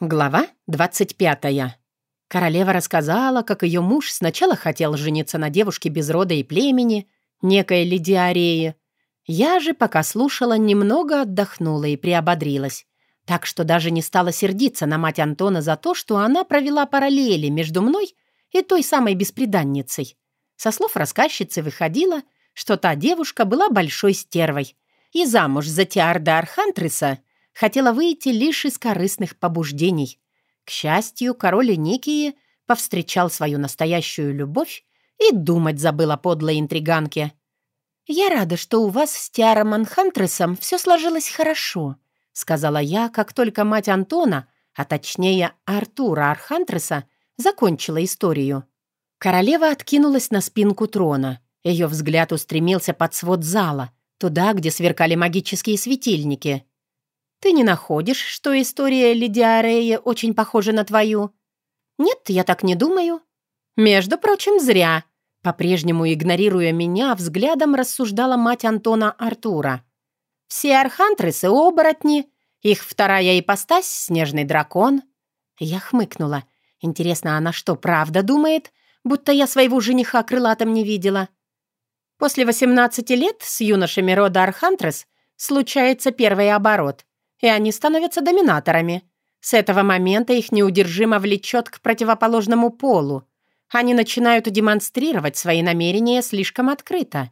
Глава 25. Королева рассказала, как ее муж сначала хотел жениться на девушке без рода и племени, некой Лидиарее. Я же, пока слушала, немного отдохнула и приободрилась. Так что даже не стала сердиться на мать Антона за то, что она провела параллели между мной и той самой бесприданницей. Со слов рассказчицы выходило, что та девушка была большой стервой, и замуж за Теарда Архантриса хотела выйти лишь из корыстных побуждений. К счастью, король Никии повстречал свою настоящую любовь и думать забыл о подлой интриганке. «Я рада, что у вас с Тиаром Анхантресом все сложилось хорошо», сказала я, как только мать Антона, а точнее Артура Архантреса, закончила историю. Королева откинулась на спинку трона. Ее взгляд устремился под свод зала, туда, где сверкали магические светильники. Ты не находишь, что история Лидиарея очень похожа на твою? Нет, я так не думаю. Между прочим, зря. По-прежнему игнорируя меня, взглядом рассуждала мать Антона Артура. Все архантресы — оборотни, их вторая ипостась — снежный дракон. Я хмыкнула. Интересно, она что, правда думает, будто я своего жениха крылатом не видела? После 18 лет с юношами рода Архантрес случается первый оборот и они становятся доминаторами. С этого момента их неудержимо влечет к противоположному полу. Они начинают демонстрировать свои намерения слишком открыто.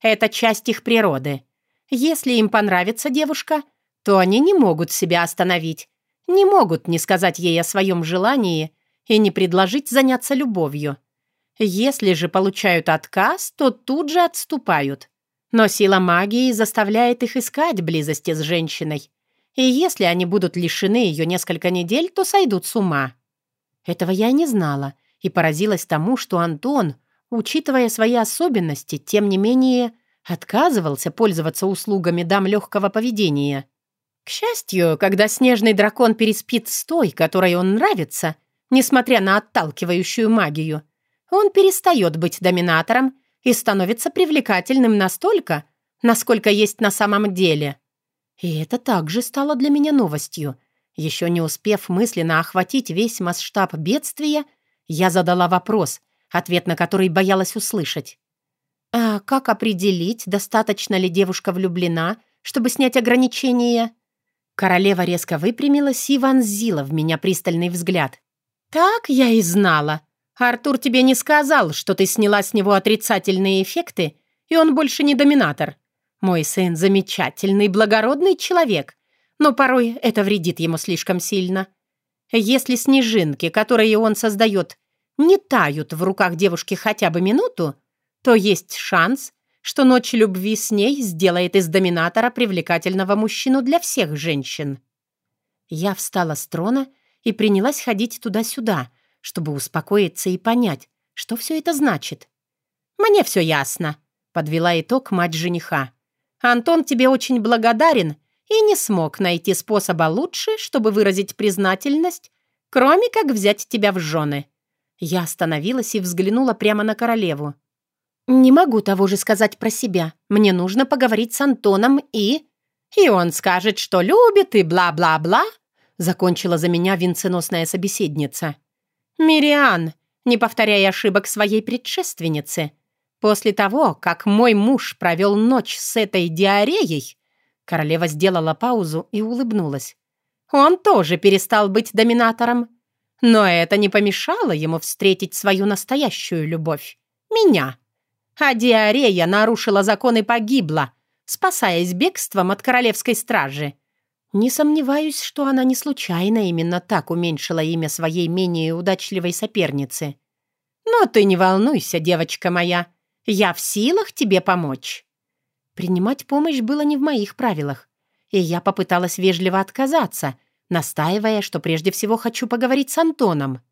Это часть их природы. Если им понравится девушка, то они не могут себя остановить, не могут не сказать ей о своем желании и не предложить заняться любовью. Если же получают отказ, то тут же отступают. Но сила магии заставляет их искать близости с женщиной и если они будут лишены ее несколько недель, то сойдут с ума. Этого я не знала и поразилась тому, что Антон, учитывая свои особенности, тем не менее отказывался пользоваться услугами дам легкого поведения. К счастью, когда снежный дракон переспит с той, которой он нравится, несмотря на отталкивающую магию, он перестает быть доминатором и становится привлекательным настолько, насколько есть на самом деле. И это также стало для меня новостью. Еще не успев мысленно охватить весь масштаб бедствия, я задала вопрос, ответ на который боялась услышать. «А как определить, достаточно ли девушка влюблена, чтобы снять ограничения?» Королева резко выпрямилась и вонзила в меня пристальный взгляд. «Так я и знала. Артур тебе не сказал, что ты сняла с него отрицательные эффекты, и он больше не доминатор. Мой сын замечательный, благородный человек, но порой это вредит ему слишком сильно. Если снежинки, которые он создает, не тают в руках девушки хотя бы минуту, то есть шанс, что ночь любви с ней сделает из доминатора привлекательного мужчину для всех женщин. Я встала с трона и принялась ходить туда-сюда, чтобы успокоиться и понять, что все это значит. «Мне все ясно», — подвела итог мать жениха. Антон тебе очень благодарен и не смог найти способа лучше, чтобы выразить признательность, кроме как взять тебя в жены». Я остановилась и взглянула прямо на королеву. «Не могу того же сказать про себя. Мне нужно поговорить с Антоном и...» «И он скажет, что любит и бла-бла-бла», закончила за меня венценосная собеседница. «Мириан, не повторяй ошибок своей предшественницы. После того, как мой муж провел ночь с этой диареей, королева сделала паузу и улыбнулась. Он тоже перестал быть доминатором. Но это не помешало ему встретить свою настоящую любовь — меня. А диарея нарушила закон и погибла, спасаясь бегством от королевской стражи. Не сомневаюсь, что она не случайно именно так уменьшила имя своей менее удачливой соперницы. Но ты не волнуйся, девочка моя. Я в силах тебе помочь». Принимать помощь было не в моих правилах, и я попыталась вежливо отказаться, настаивая, что прежде всего хочу поговорить с Антоном.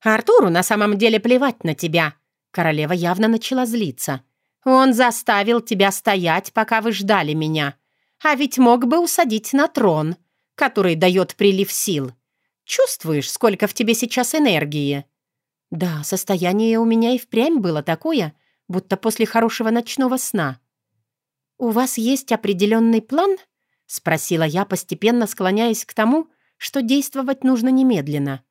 «Артуру на самом деле плевать на тебя», — королева явно начала злиться. «Он заставил тебя стоять, пока вы ждали меня, а ведь мог бы усадить на трон, который дает прилив сил. Чувствуешь, сколько в тебе сейчас энергии?» «Да, состояние у меня и впрямь было такое», — будто после хорошего ночного сна. «У вас есть определенный план?» — спросила я, постепенно склоняясь к тому, что действовать нужно немедленно.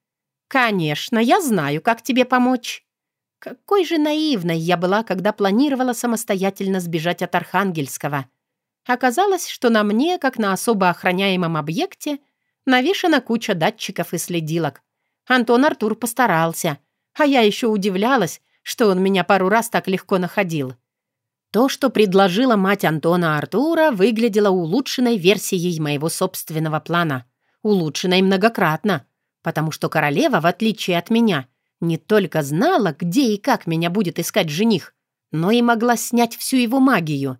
«Конечно, я знаю, как тебе помочь». Какой же наивной я была, когда планировала самостоятельно сбежать от Архангельского. Оказалось, что на мне, как на особо охраняемом объекте, навешана куча датчиков и следилок. Антон Артур постарался, а я еще удивлялась, что он меня пару раз так легко находил. То, что предложила мать Антона Артура, выглядело улучшенной версией моего собственного плана. Улучшенной многократно, потому что королева, в отличие от меня, не только знала, где и как меня будет искать жених, но и могла снять всю его магию.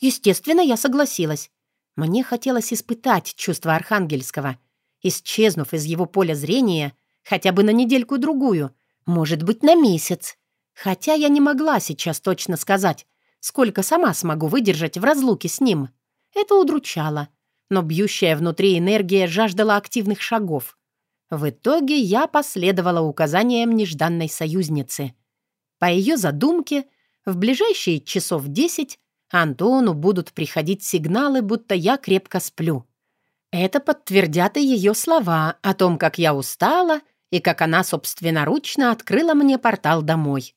Естественно, я согласилась. Мне хотелось испытать чувство Архангельского. Исчезнув из его поля зрения, хотя бы на недельку-другую, может быть, на месяц. Хотя я не могла сейчас точно сказать, сколько сама смогу выдержать в разлуке с ним. Это удручало, но бьющая внутри энергия жаждала активных шагов. В итоге я последовала указаниям нежданной союзницы. По ее задумке, в ближайшие часов десять Антону будут приходить сигналы, будто я крепко сплю. Это подтвердят и ее слова о том, как я устала и как она собственноручно открыла мне портал домой.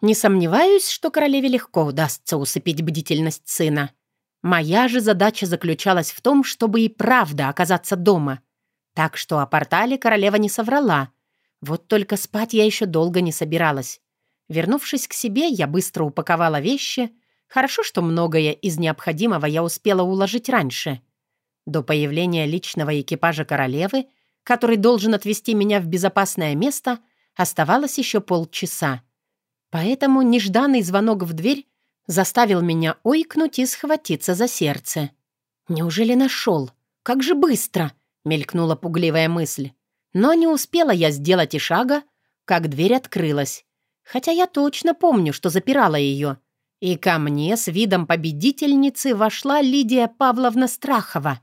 Не сомневаюсь, что королеве легко удастся усыпить бдительность сына. Моя же задача заключалась в том, чтобы и правда оказаться дома — так что о портале королева не соврала. Вот только спать я еще долго не собиралась. Вернувшись к себе, я быстро упаковала вещи. Хорошо, что многое из необходимого я успела уложить раньше. До появления личного экипажа королевы, который должен отвезти меня в безопасное место, оставалось еще полчаса. Поэтому нежданный звонок в дверь заставил меня ойкнуть и схватиться за сердце. «Неужели нашел? Как же быстро!» — мелькнула пугливая мысль. Но не успела я сделать и шага, как дверь открылась. Хотя я точно помню, что запирала ее. И ко мне с видом победительницы вошла Лидия Павловна Страхова.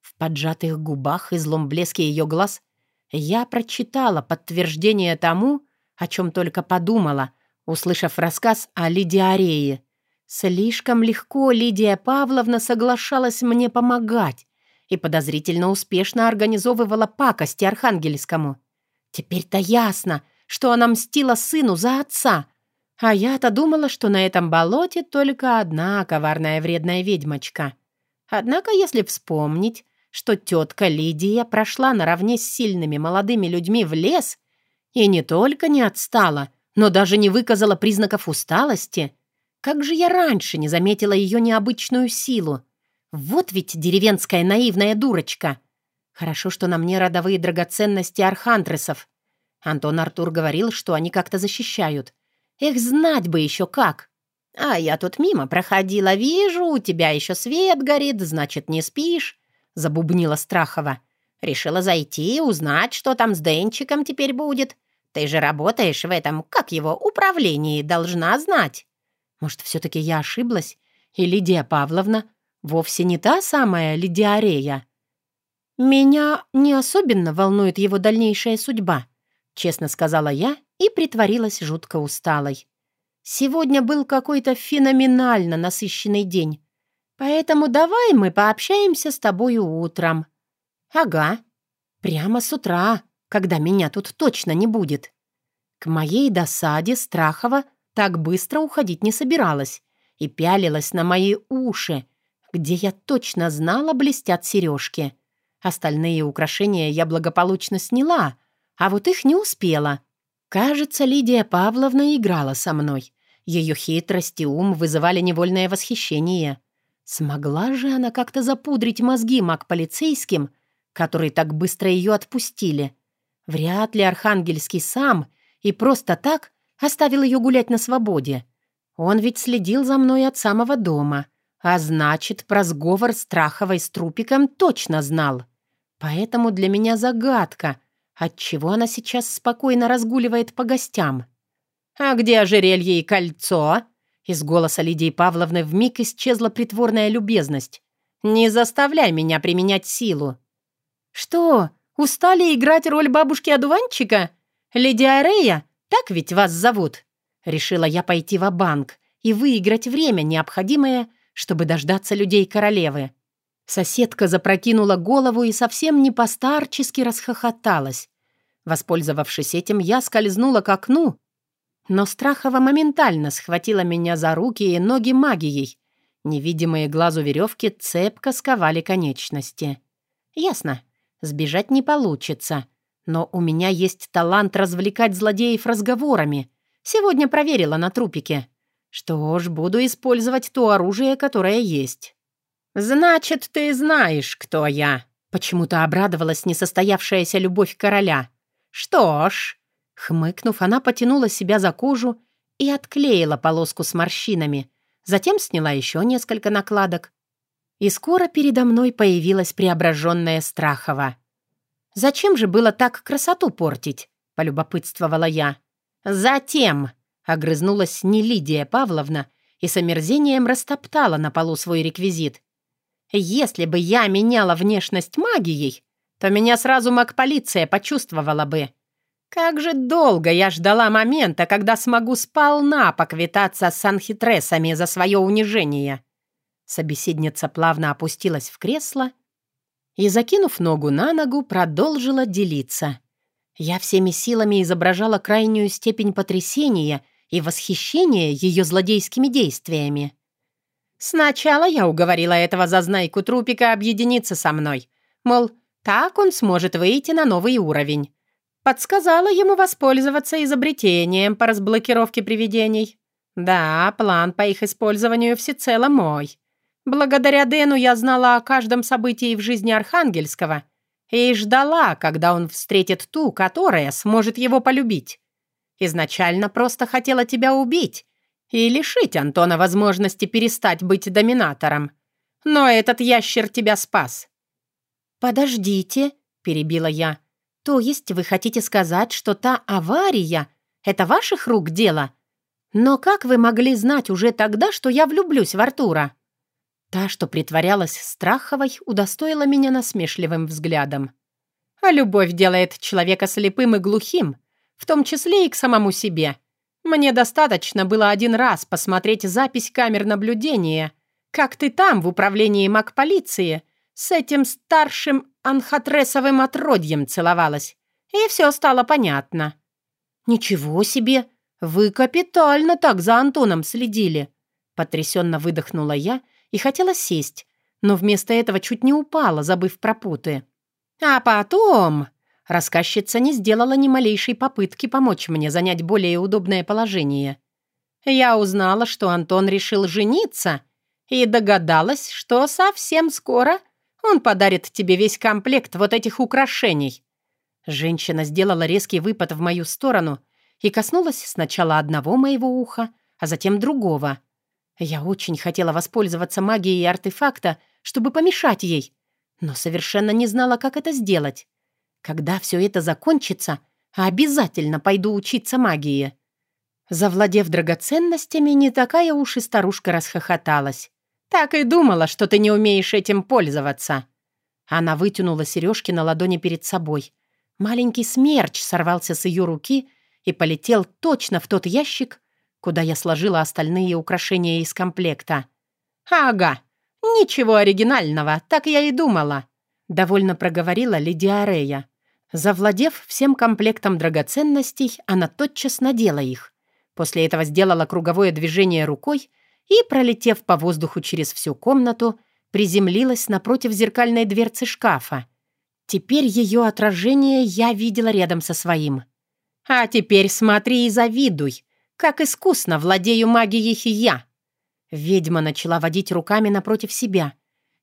В поджатых губах и злом блеске ее глаз я прочитала подтверждение тому, о чем только подумала, услышав рассказ о Лидии Арее. Слишком легко Лидия Павловна соглашалась мне помогать, и подозрительно успешно организовывала пакости Архангельскому. Теперь-то ясно, что она мстила сыну за отца. А я-то думала, что на этом болоте только одна коварная вредная ведьмочка. Однако, если вспомнить, что тетка Лидия прошла наравне с сильными молодыми людьми в лес и не только не отстала, но даже не выказала признаков усталости, как же я раньше не заметила ее необычную силу? Вот ведь деревенская наивная дурочка. Хорошо, что на мне родовые драгоценности архантресов. Антон Артур говорил, что они как-то защищают. Эх, знать бы еще как. А я тут мимо проходила, вижу, у тебя еще свет горит, значит, не спишь, забубнила Страхова. Решила зайти, узнать, что там с Денчиком теперь будет. Ты же работаешь в этом, как его, управлении, должна знать. Может, все-таки я ошиблась? И Лидия Павловна вовсе не та самая Лидиарея. «Меня не особенно волнует его дальнейшая судьба», честно сказала я и притворилась жутко усталой. «Сегодня был какой-то феноменально насыщенный день, поэтому давай мы пообщаемся с тобою утром». «Ага, прямо с утра, когда меня тут точно не будет». К моей досаде Страхова так быстро уходить не собиралась и пялилась на мои уши, где я точно знала блестят сережки. Остальные украшения я благополучно сняла, а вот их не успела. Кажется, Лидия Павловна играла со мной. Ее хитрость и ум вызывали невольное восхищение. Смогла же она как-то запудрить мозги маг-полицейским, которые так быстро ее отпустили. Вряд ли Архангельский сам и просто так оставил ее гулять на свободе. Он ведь следил за мной от самого дома — а значит, про сговор Страховой с Трупиком точно знал. Поэтому для меня загадка, отчего она сейчас спокойно разгуливает по гостям. «А где ожерелье и кольцо?» Из голоса Лидии Павловны вмиг исчезла притворная любезность. «Не заставляй меня применять силу». «Что, устали играть роль бабушки-одуванчика? Лидия Рея, так ведь вас зовут?» Решила я пойти в банк и выиграть время, необходимое чтобы дождаться людей королевы. Соседка запрокинула голову и совсем не постарчески расхохоталась. Воспользовавшись этим, я скользнула к окну, но Страхова моментально схватила меня за руки и ноги магией. Невидимые глазу веревки цепко сковали конечности. Ясно, сбежать не получится. Но у меня есть талант развлекать злодеев разговорами. Сегодня проверила на трупике. Что ж, буду использовать то оружие, которое есть. «Значит, ты знаешь, кто я», — почему-то обрадовалась несостоявшаяся любовь короля. «Что ж...» Хмыкнув, она потянула себя за кожу и отклеила полоску с морщинами. Затем сняла еще несколько накладок. И скоро передо мной появилась преображенная Страхова. «Зачем же было так красоту портить?» — полюбопытствовала я. «Затем!» — огрызнулась не Лидия Павловна и с омерзением растоптала на полу свой реквизит. «Если бы я меняла внешность магией, то меня сразу маг-полиция почувствовала бы. Как же долго я ждала момента, когда смогу сполна поквитаться с анхитресами за свое унижение». Собеседница плавно опустилась в кресло и, закинув ногу на ногу, продолжила делиться. Я всеми силами изображала крайнюю степень потрясения и восхищения ее злодейскими действиями. Сначала я уговорила этого зазнайку трупика объединиться со мной. Мол, так он сможет выйти на новый уровень. Подсказала ему воспользоваться изобретением по разблокировке привидений. Да, план по их использованию всецело мой. Благодаря Дэну я знала о каждом событии в жизни Архангельского и ждала, когда он встретит ту, которая сможет его полюбить. Изначально просто хотела тебя убить и лишить Антона возможности перестать быть доминатором. Но этот ящер тебя спас». «Подождите», — перебила я. «То есть вы хотите сказать, что та авария — это ваших рук дело? Но как вы могли знать уже тогда, что я влюблюсь в Артура?» Та, что притворялась Страховой, удостоила меня насмешливым взглядом. А любовь делает человека слепым и глухим, в том числе и к самому себе. Мне достаточно было один раз посмотреть запись камер наблюдения, как ты там, в управлении маг-полиции, с этим старшим анхатресовым отродьем целовалась, и все стало понятно. «Ничего себе! Вы капитально так за Антоном следили!» Потрясенно выдохнула я и хотела сесть, но вместо этого чуть не упала, забыв про путы. А потом... Рассказчица не сделала ни малейшей попытки помочь мне занять более удобное положение. Я узнала, что Антон решил жениться, и догадалась, что совсем скоро он подарит тебе весь комплект вот этих украшений. Женщина сделала резкий выпад в мою сторону и коснулась сначала одного моего уха, а затем другого. Я очень хотела воспользоваться магией артефакта, чтобы помешать ей, но совершенно не знала, как это сделать. Когда все это закончится, обязательно пойду учиться магии. Завладев драгоценностями, не такая уж и старушка расхохоталась. «Так и думала, что ты не умеешь этим пользоваться». Она вытянула сережки на ладони перед собой. Маленький смерч сорвался с ее руки и полетел точно в тот ящик, куда я сложила остальные украшения из комплекта. «Ага, ничего оригинального, так я и думала», — довольно проговорила Лидия Рея. Завладев всем комплектом драгоценностей, она тотчас надела их. После этого сделала круговое движение рукой и, пролетев по воздуху через всю комнату, приземлилась напротив зеркальной дверцы шкафа. Теперь ее отражение я видела рядом со своим. «А теперь смотри и завидуй», как искусно владею магией я!» Ведьма начала водить руками напротив себя.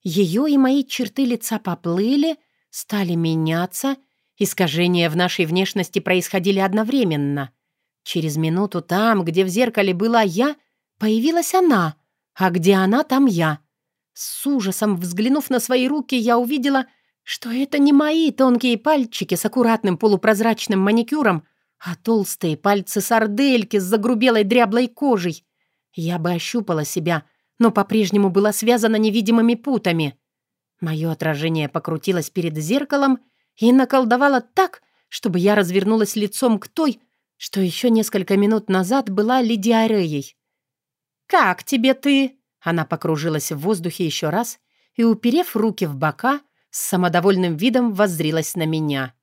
Ее и мои черты лица поплыли, стали меняться, искажения в нашей внешности происходили одновременно. Через минуту там, где в зеркале была я, появилась она, а где она, там я. С ужасом взглянув на свои руки, я увидела, что это не мои тонкие пальчики с аккуратным полупрозрачным маникюром, а толстые пальцы сардельки с загрубелой дряблой кожей. Я бы ощупала себя, но по-прежнему была связана невидимыми путами. Мое отражение покрутилось перед зеркалом и наколдовало так, чтобы я развернулась лицом к той, что еще несколько минут назад была Лидиареей. «Как тебе ты?» Она покружилась в воздухе еще раз и, уперев руки в бока, с самодовольным видом воззрилась на меня.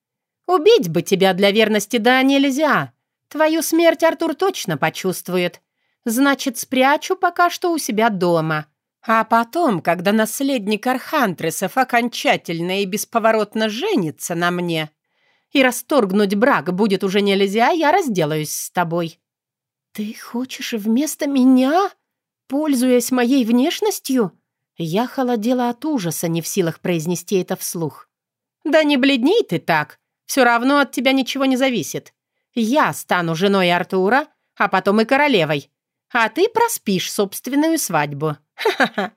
«Убить бы тебя для верности да нельзя. Твою смерть Артур точно почувствует. Значит, спрячу пока что у себя дома. А потом, когда наследник Архантресов окончательно и бесповоротно женится на мне, и расторгнуть брак будет уже нельзя, я разделаюсь с тобой». «Ты хочешь вместо меня, пользуясь моей внешностью?» Я холодела от ужаса, не в силах произнести это вслух. «Да не бледней ты так. Все равно от тебя ничего не зависит. Я стану женой Артура, а потом и королевой. А ты проспишь собственную свадьбу. Ха-ха-ха!»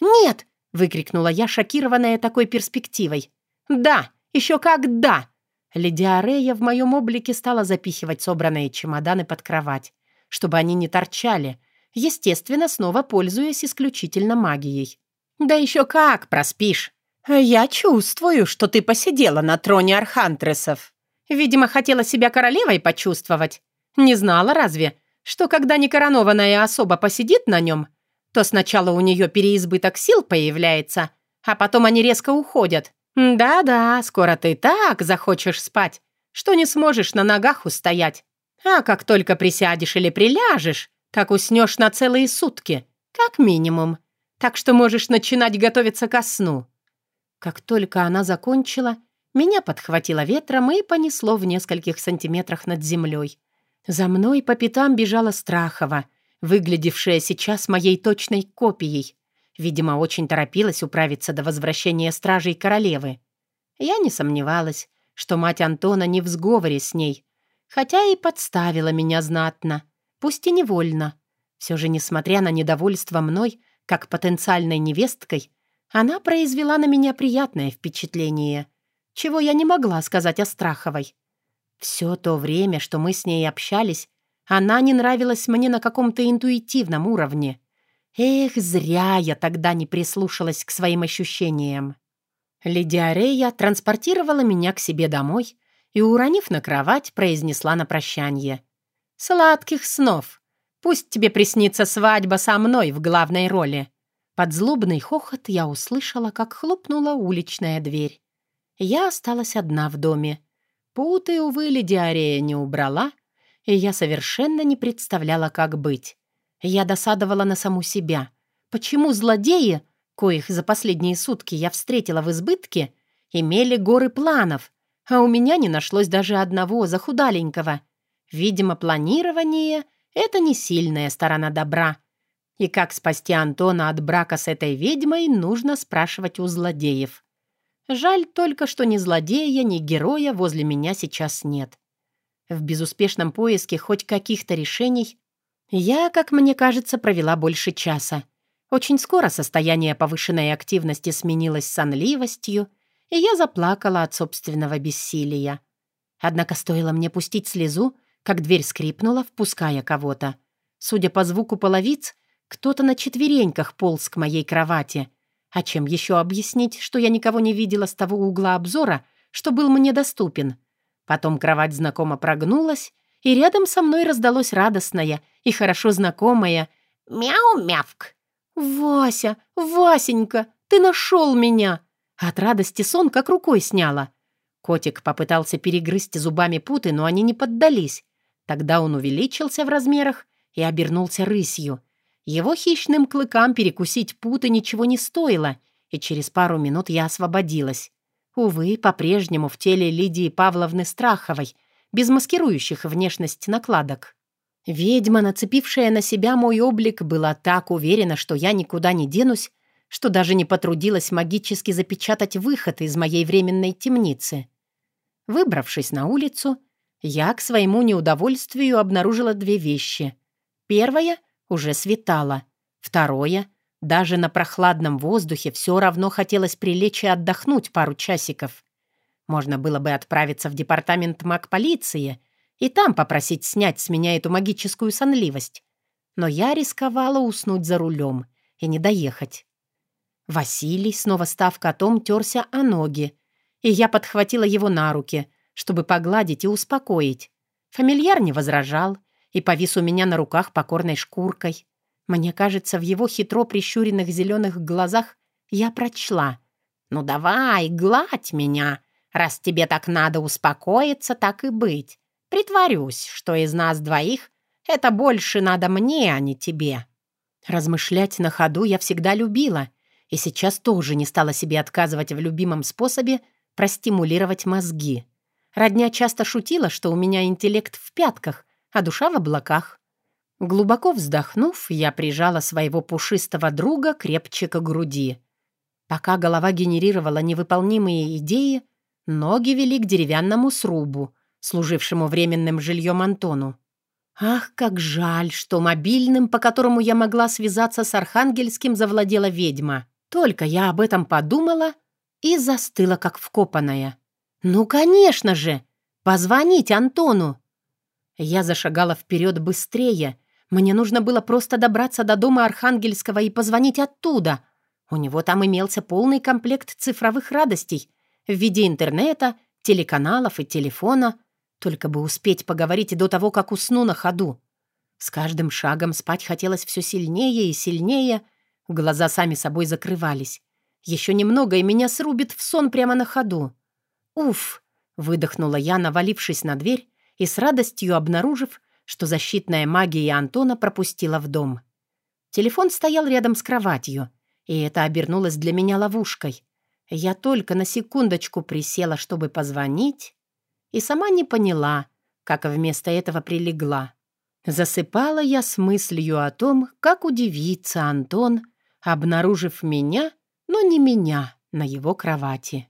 «Нет!» — выкрикнула я, шокированная такой перспективой. «Да! Еще как да!» Леди Арея в моем облике стала запихивать собранные чемоданы под кровать, чтобы они не торчали, естественно, снова пользуясь исключительно магией. «Да еще как проспишь! Я чувствую, что ты посидела на троне архантресов. Видимо, хотела себя королевой почувствовать. Не знала разве, что когда некоронованная особа посидит на нем, то сначала у нее переизбыток сил появляется, а потом они резко уходят. Да-да, скоро ты так захочешь спать, что не сможешь на ногах устоять. А как только присядешь или приляжешь, так уснешь на целые сутки, как минимум. Так что можешь начинать готовиться ко сну». Как только она закончила, меня подхватило ветром и понесло в нескольких сантиметрах над землей. За мной по пятам бежала Страхова, выглядевшая сейчас моей точной копией. Видимо, очень торопилась управиться до возвращения стражей королевы. Я не сомневалась, что мать Антона не в сговоре с ней, хотя и подставила меня знатно, пусть и невольно. Все же, несмотря на недовольство мной, как потенциальной невесткой, она произвела на меня приятное впечатление, чего я не могла сказать о Страховой. Все то время, что мы с ней общались, она не нравилась мне на каком-то интуитивном уровне. Эх, зря я тогда не прислушалась к своим ощущениям. Лидия Рея транспортировала меня к себе домой и, уронив на кровать, произнесла на прощание. «Сладких снов! Пусть тебе приснится свадьба со мной в главной роли». Под злобный хохот я услышала, как хлопнула уличная дверь. Я осталась одна в доме. Путы, увы, Лидиарея не убрала, и я совершенно не представляла, как быть. Я досадовала на саму себя. Почему злодеи, коих за последние сутки я встретила в избытке, имели горы планов, а у меня не нашлось даже одного захудаленького? Видимо, планирование — это не сильная сторона добра. И как спасти Антона от брака с этой ведьмой, нужно спрашивать у злодеев. Жаль только, что ни злодея, ни героя возле меня сейчас нет. В безуспешном поиске хоть каких-то решений я, как мне кажется, провела больше часа. Очень скоро состояние повышенной активности сменилось сонливостью, и я заплакала от собственного бессилия. Однако стоило мне пустить слезу, как дверь скрипнула, впуская кого-то. Судя по звуку половиц, кто-то на четвереньках полз к моей кровати. А чем еще объяснить, что я никого не видела с того угла обзора, что был мне доступен? Потом кровать знакомо прогнулась, и рядом со мной раздалось радостное и хорошо знакомое «Мяу-мявк». «Вася, Васенька, ты нашел меня!» От радости сон как рукой сняла. Котик попытался перегрызть зубами путы, но они не поддались. Тогда он увеличился в размерах и обернулся рысью. Его хищным клыкам перекусить путы ничего не стоило, и через пару минут я освободилась. Увы, по-прежнему в теле Лидии Павловны Страховой, без маскирующих внешность накладок. Ведьма, нацепившая на себя мой облик, была так уверена, что я никуда не денусь, что даже не потрудилась магически запечатать выход из моей временной темницы. Выбравшись на улицу, я к своему неудовольствию обнаружила две вещи. Первое — уже светало. Второе — даже на прохладном воздухе все равно хотелось прилечь и отдохнуть пару часиков. Можно было бы отправиться в департамент маг-полиции и там попросить снять с меня эту магическую сонливость. Но я рисковала уснуть за рулем и не доехать. Василий, снова став котом, терся о ноги, и я подхватила его на руки — чтобы погладить и успокоить. Фамильяр не возражал и повис у меня на руках покорной шкуркой. Мне кажется, в его хитро прищуренных зеленых глазах я прочла. «Ну давай, гладь меня. Раз тебе так надо успокоиться, так и быть. Притворюсь, что из нас двоих это больше надо мне, а не тебе». Размышлять на ходу я всегда любила, и сейчас тоже не стала себе отказывать в любимом способе простимулировать мозги. Родня часто шутила, что у меня интеллект в пятках, а душа в облаках. Глубоко вздохнув, я прижала своего пушистого друга крепче к груди. Пока голова генерировала невыполнимые идеи, ноги вели к деревянному срубу, служившему временным жильем Антону. Ах, как жаль, что мобильным, по которому я могла связаться с Архангельским, завладела ведьма. Только я об этом подумала и застыла, как вкопанная. «Ну, конечно же! Позвонить Антону!» Я зашагала вперед быстрее. Мне нужно было просто добраться до дома Архангельского и позвонить оттуда. У него там имелся полный комплект цифровых радостей в виде интернета, телеканалов и телефона. Только бы успеть поговорить до того, как усну на ходу. С каждым шагом спать хотелось все сильнее и сильнее. Глаза сами собой закрывались. Еще немного, и меня срубит в сон прямо на ходу. «Уф!» — выдохнула я, навалившись на дверь и с радостью обнаружив, что защитная магия Антона пропустила в дом. Телефон стоял рядом с кроватью, и это обернулось для меня ловушкой. Я только на секундочку присела, чтобы позвонить, и сама не поняла, как вместо этого прилегла. Засыпала я с мыслью о том, как удивится Антон, обнаружив меня, но не меня, на его кровати.